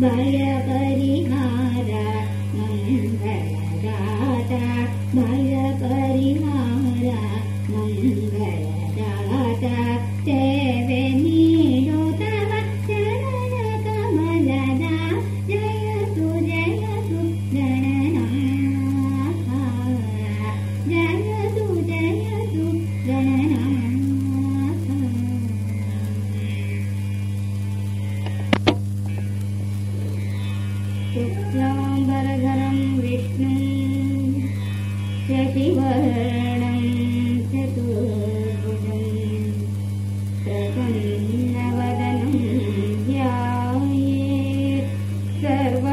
भय मङ्गलदाता भयपरिहार शुक्लाम्बरधरं विष्णुं शशिवर्णं चतुर्भुजं चतुर्णवदनं ध्याये सर्व